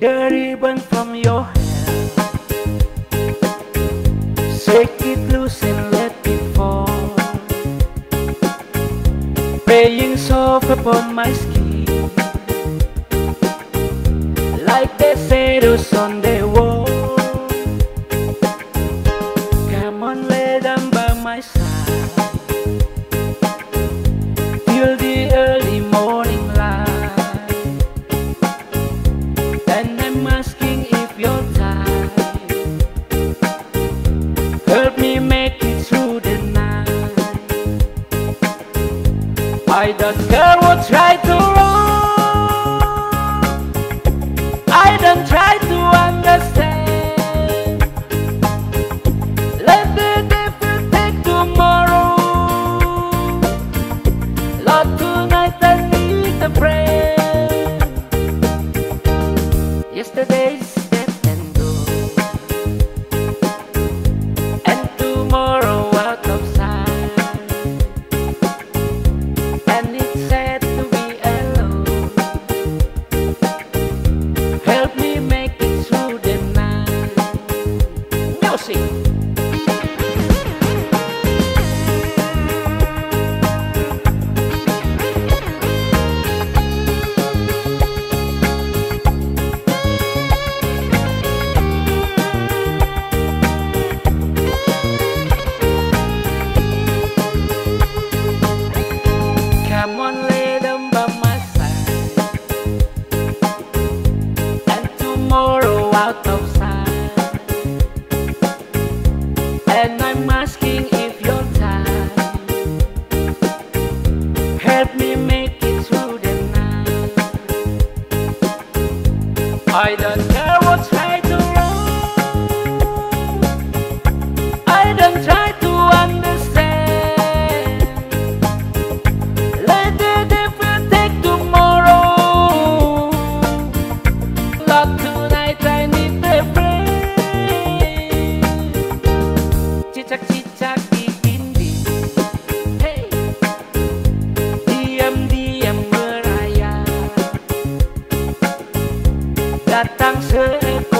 the ribbon from your hair. Shake it loose and let it fall. Playing soft upon my skin, like the shadows. But girl, will try to run. I don't try to understand. Let the devil take tomorrow. Lord, tonight I need a prayer. Yesterday's and try to understand. Let the different take tomorrow. But tonight I need a friend. Chichak chichak di dindi. Hey, diam diam merayap. Datang seekor.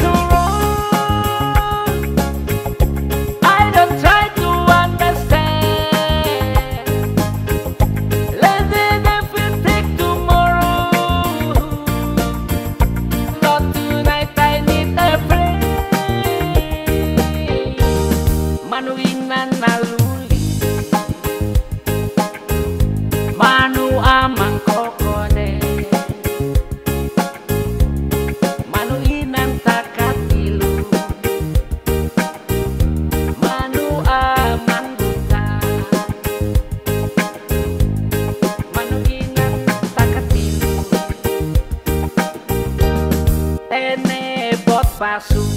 passo.